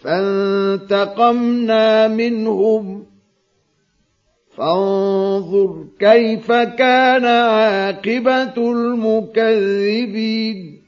فانتقمنا منهم. فانظر كيف كان عاقبة المكذبين.